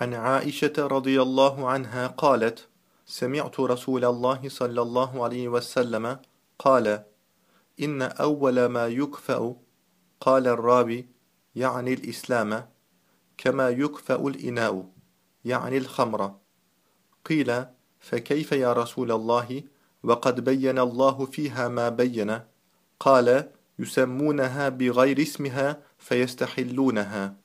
عن عائشة رضي الله عنها قالت سمعت رسول الله صلى الله عليه وسلم قال إن أول ما يكفأ قال الرابي يعني الإسلام كما يكفأ الإناء يعني الخمر قيل فكيف يا رسول الله وقد بين الله فيها ما بين قال يسمونها بغير اسمها فيستحلونها